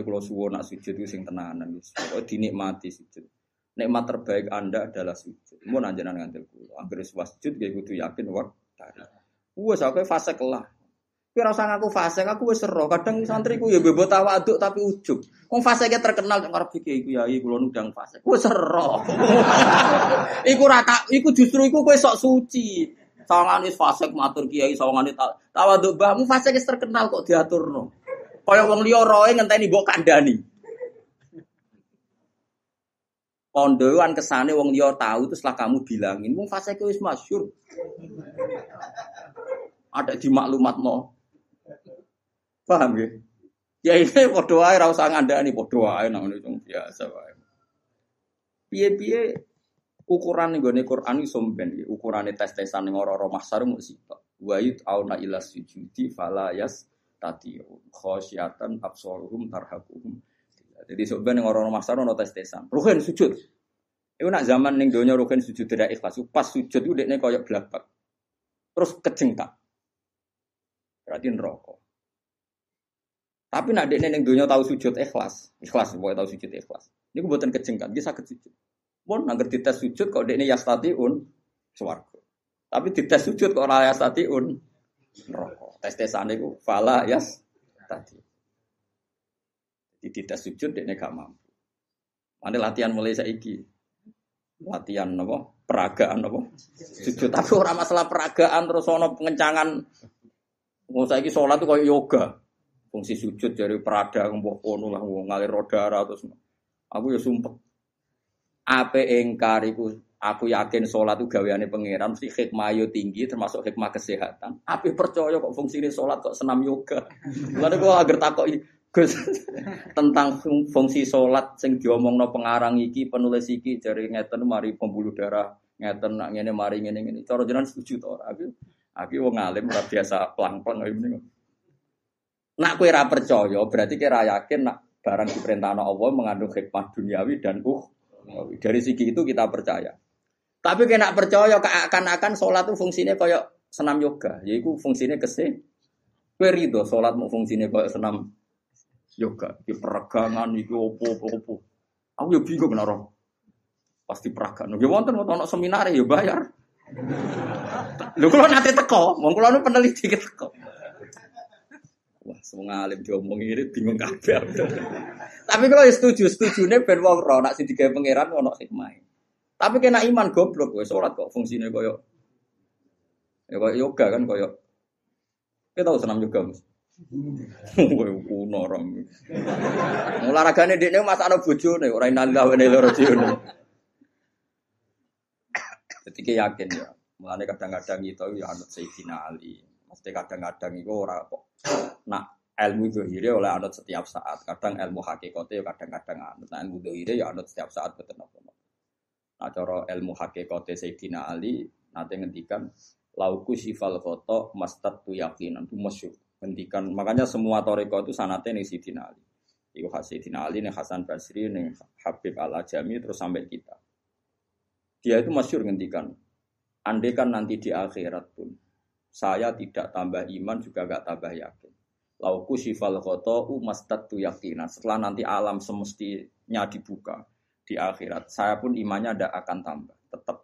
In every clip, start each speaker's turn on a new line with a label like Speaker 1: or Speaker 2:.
Speaker 1: Mulane kula suwun nak sujud itu sing tenanan wis. Pokoke dinikmati sujud. Nikmat terbaik Anda adalah sujud. Mun anjenan ngantil kula. Anggere sujud nggih kudu yakin waktari. Wes aku fase kelah. Kowe ora usah ngaku fase, aku wis sero. Kadang santriku ya bebo tawaduk tapi ujug. Wong fase terkenal nang arep iku ya kula nudang fase. Kowe sero. iku rata iku justru iku kowe sok suci. Sawangane fase matur kiai, sawangane tawaduk mbahmu fase terkenal kok diaturno. Kaya wong liya roe ngenteni mbok kandhani. Kondo kan kesane wong liya tahu terus lah kamu bilangin, wong fase wis masyhur. Ada di maklumat mau. Paham ya? Ya ini podo wae ora usah ngandani podo wae nang itu biasa wae. Piye-piye ukuran ning gone Quran iso mben ukurane tes-tesan ning ora-ora mahsar musibah. Wa auna ila sujudi fala yas tatiun khosyatan absaruhum tarhaquhum. Jadi sebenarnya orang masar ono tes tesan ruhen sujud. Itu nak zaman ning donya ruhen sujud tidak ikhlas. Pas sujud itu dekne koyok belakang. Terus kejengkak berarti neraka. Tapi nak dekne ning donya tahu sujud ikhlas. Ikhlas pokoknya tahu sujud ikhlas. Ini kebuatan kejengkak dia sakit sujud. Pun agar dites sujud kok dekne yastatiun swarga. Tapi dites sujud kok ora yastatiun neraka tes tesan itu fala yas tadi. Jadi tidak sujud dia gak mampu. Mana latihan mulai saiki. Latihan apa? Peragaan apa? Sujud tapi orang masalah peragaan terus ono pengencangan. Mau saiki sholat tuh kayak yoga. Fungsi sujud dari perada mbok kono lah ngalir roda terus aku ya sumpah. Apa engkar iku Aku yakin sholat itu gaweane pangeran mesti hikmah yo tinggi termasuk hikmah kesehatan. Tapi percaya kok fungsi ini sholat kok senam yoga. Lalu gua agar takut Gus tentang fungsi sholat sing diomong no pengarang iki penulis iki dari ngeten mari pembuluh darah ngeten nak ngene mari ngene ngene. Cara jenengan setuju to ora? Aku aku wong alim ora biasa plang-plang ngene. Nak kowe ora percaya berarti kira yakin nak barang diperintahkan Allah mengandung hikmah duniawi dan uh dari segi itu kita percaya. Tapi kena percaya akan-akan sholat itu fungsinya kayak senam yoga, yaitu fungsinya kese. Kue rido sholat mau fungsinya kayak senam yoga, di peregangan itu opo opo opo. Aku ya bingung kenapa. Pasti peragan. Ya wonten mau nonton seminar ya bayar. Lu kalau nanti teko, mau kalau nu peneliti teko. Wah, semua alim diomong ini bingung kabeh. Tapi kalau ya setuju, setuju ben wong ro nak sing digawe pangeran ono hikmah. Tapi kena iman goblok gue sholat kok fungsinya koyo ya koyo yoga kan koyo kita tahu senam yoga mas. Koyo kuno orang. Olahragane dekne mas ana bojone ora inalillah wa inna ilaihi Jadi yakin ya. Mulane kadang-kadang itu ya anut Sayyidina Ali. Mesti kadang-kadang itu ora kok nak ilmu dohire oleh anut setiap saat. Kadang ilmu hakikatnya ya kadang-kadang anut. Nah ilmu dohire ya anut setiap saat betul apa Nah, cara ilmu hakikate Sayyidina Ali nanti ngendikan lauku sifal foto mastad tu yakinan itu masyur. Ngendikan makanya semua toriko itu sanatnya nih Sayyidina Ali. Iku Sayyidina Ali nih Hasan Basri nih Habib Al Ajami terus sampai kita. Dia itu masyur ngendikan. Andai kan nanti di akhirat pun saya tidak tambah iman juga gak tambah yakin. Lauku sifal koto mastad tu yakinan. Setelah nanti alam semestinya dibuka, di akhirat. Saya pun imannya tidak akan tambah. Tetap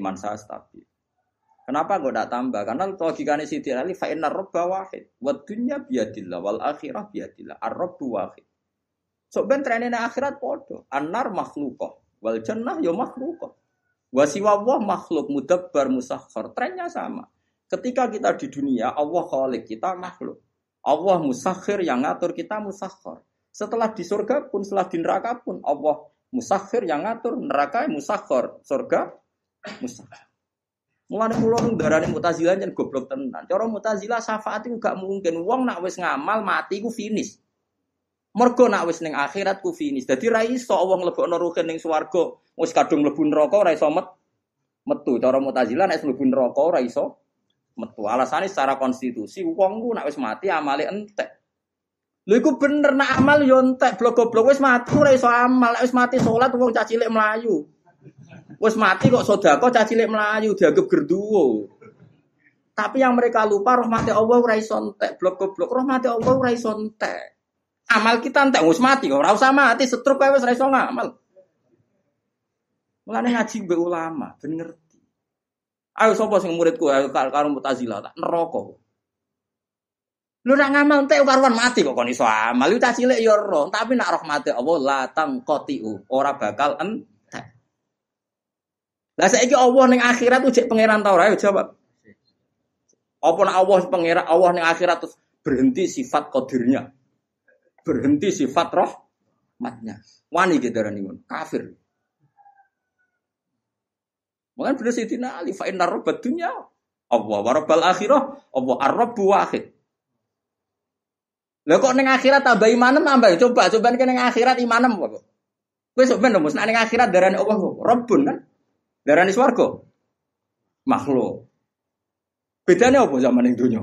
Speaker 1: iman saya stabil. Kenapa gue tidak tambah? Karena logikanya Siti Ali fa'inar robba wahid. Wa dunya biadillah wal akhirah biadillah. Ar-robbu wahid. So ben trennya akhirat podo. Anar makhlukoh. Wal jannah yo makhlukoh. Wa siwa wah makhluk mudabbar musakhar. Trennya sama. Ketika kita di dunia, Allah khalik kita makhluk. Allah musakhir yang ngatur kita musakhar. Setelah di surga pun, setelah di neraka pun, Allah Musakhir yang ngatur neraka musakhir, surga musakhir. Mulane kula nu darane Mu'tazilah jan goblok tenan. Cara Mu'tazilah syafaat iku gak mungkin. Wong nak wis ngamal mati ku finish. Mergo nak wis ning akhirat ku finish. Dadi ra iso wong lebokno ruhin ning swarga, wis kadung mlebu neraka ora iso met metu. Cara Mu'tazilah nek mlebu neraka ora iso metu. Alasane secara konstitusi wong ku nak wis mati amale entek. Lho iku bener nak amal yo entek blok-blok wis mati ora iso amal, wis mati salat wong cah cilik melayu. Wis mati kok sedekah cah cilik melayu dianggap gerduwo. Tapi yang mereka lupa rahmati Allah ora iso entek, blok-blok rahmati Allah ora iso. Amal kita entek wis mati kok, ora usah mati setruk kae wis ora iso ngamal. Mulane ngaji mbek ulama, ben ngerti. Ayo sapa sing muridku ayo karo Mu'tazilah tak neraka. Lu nak ngamal entek karuan mati kok kon iso amal. Lu tak cilik ya roh, tapi nak rahmate Allah la tangqatiu, ora bakal entek. Lah saiki Allah ning akhirat ujek pangeran ta ora? Jawab. Apa nak Allah pangeran Allah ning akhirat terus berhenti sifat kodirnya berhenti sifat rahmatnya. Wani kita darani kafir. Mungkin bener Sayyidina Ali fa inna rabbad dunya Allah wa rabbal akhirah Allah wahid. Lah kok ning akhirat tambah imanem tambah coba coba ning akhirat imanem apa? Kowe sok ben nek ning akhirat darani Allah Rabbun kan? Darani swarga. Makhluk. Bedanya apa zaman ning dunya?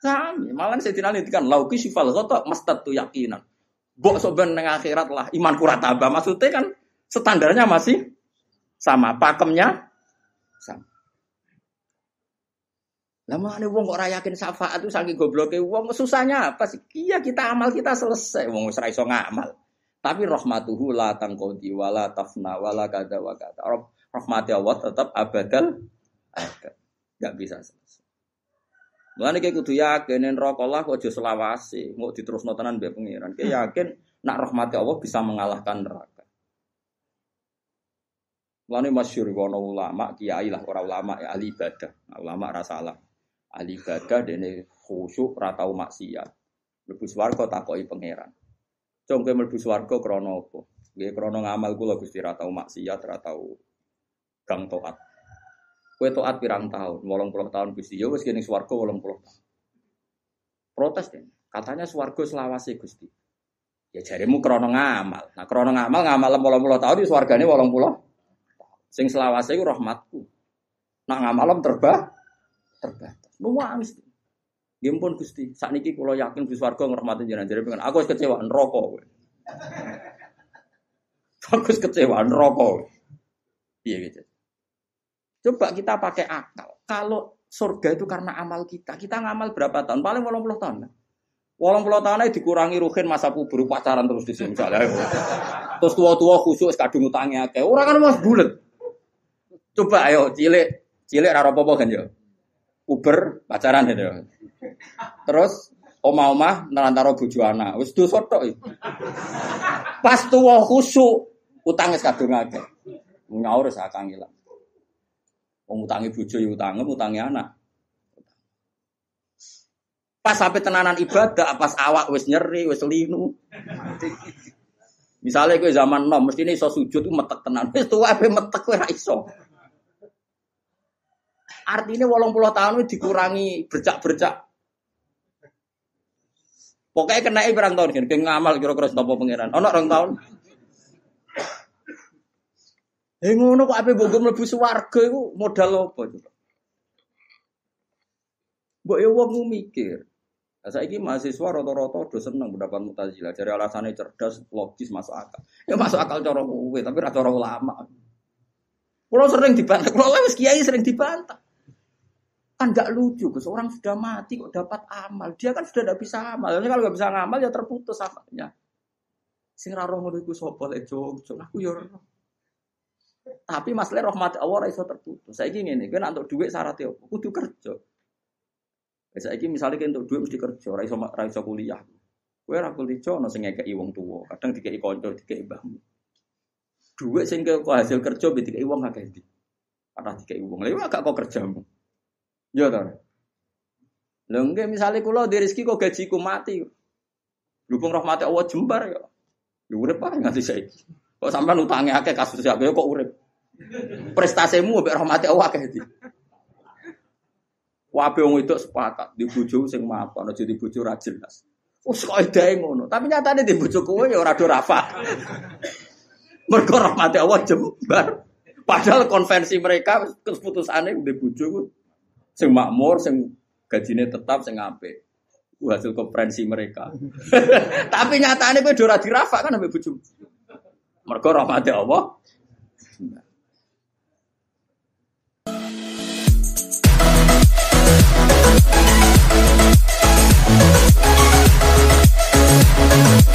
Speaker 1: Sami, malah saya tidak kan lauki sifal goto mastad tu yakinan. Bok soben neng akhirat lah iman kurat tambah. Maksudnya kan standarnya masih sama, pakemnya sama. Lama nih wong kok rayakin syafaat itu saking gobloknya wong susahnya apa sih? Iya kita amal kita selesai, wong wis iso ngamal. Tapi rahmatuhu la tangkodi wala tafna wala kada wa kada. Rahmati Allah tetap abadal ada. Gak bisa selesai. Mulane kayak kudu yakin yen neraka Allah kok aja selawase, mau diterusno tenan mbek pangeran. Kayak yakin nak rahmati Allah bisa mengalahkan neraka. Mulane masyhur kono ulama, kiai lah ora ulama ya ahli ibadah. Ulama ra salah. Ahli ibadah dene khusyuk ra tau maksiat. Mlebu swarga takoki pangeran. Cung kowe mlebu swarga krana apa? Nggih krana ngamal kula Gusti ra tau maksiat, ra tau gang taat. Kue toat pirang tahun, wolong puluh tahun gusti. Ya gini swargo wolong puluh tahun. Protes deh. Katanya swargo selawasi gusti. Ya jarimu krono ngamal. Nah krono ngamal ngamal wolong puluh tahun di swargane wolong puluh. Sing selawasi itu rahmatku. Nak ngamalem terbah, terbatas. Nuwangis. Dia pun gusti. Saat niki kalau yakin di swargo ngrahmatin jenengan. Jadi pengen aku kecewa rokok. Aku kecewa rokok. Iya gitu. Coba kita pakai akal. Kalau surga itu karena amal kita, kita ngamal berapa tahun? Paling walau puluh tahun. Walau puluh tahun aja dikurangi ruhin masa kubur pacaran terus di sini. Terus tua-tua khusus kadung utangnya kayak orang kan mas bulat. Coba ayo cilik cilik raro popo kan yo. Uber pacaran gitu. Terus oma-oma nerantaro bojo anak. Wis dosa tok Pas tua khusuk utangnya kadung akeh. Nyaur sak kangilan. Wong utangi bojo ya utangi, utangi anak. Pas sampai tenanan ibadah, pas awak wis nyeri, wis linu. Misalnya gue zaman nom, mesti ini iso sujud itu metek tenan. Wis tuwa ape metek gue iso. Artinya walang puluh tahun itu dikurangi bercak-bercak. Pokoknya kena berang tahun kan, ngamal kira-kira setapa pangeran. Ono orang tahun. Eh ngono kok ape mbok mlebu swarga iku modal apa coba? Mbok ya wong mikir. Nah, saiki mahasiswa rata-rata do seneng pendapat Mu'tazilah. Jadi alasannya cerdas, logis, masuk akal. Ya masuk akal cara kowe, tapi ra cara ulama. Kulo sering dibantah, kulo wis kiai sering dibantah. Kan gak lucu, Gus. Orang sudah mati kok dapat amal. Dia kan sudah tidak bisa amal. Jadi kalau gak bisa ngamal ya terputus amalnya. Sing ra roh ngono iku Aku ya roh. Tapi masalah rahmat Allah iso terputus. Saya ingin ini, kan untuk duit syaratnya apa? Kudu kerja. Ingin misalnya kan untuk duit mesti kerja, raiso raiso kuliah. Kue ra kuliah, no sing ngekei wong tua. Kadang dikei konco, dikei mbahmu. Duit sing ke hasil kerja, be dikei wong agak di. Karena dikei wong, lha agak kok kerjamu. Ya ta. Lha enggak misalnya kulo di rezeki kok gajiku mati. Dukung rahmat Allah jembar ya. Ya urip pak nganti saiki. Kok sampai utangnya akeh kasus ya kok urip. Prestasimu mbek rahmati Allah akeh iki. Wabe wong itu sepakat di bojo sing mapan aja di bojo ra jelas. Wes kok edae ngono, tapi nyatane di bojo kowe ya ora do rafa. Mergo rahmati Allah jembar. Padahal konvensi mereka keputusane di bojo sing makmur, sing gajinya tetap, sing apik. Hasil konferensi mereka. Tapi nyatanya kowe ora dirafak kan ambek bojomu. Mergo rahmate Allah. Thank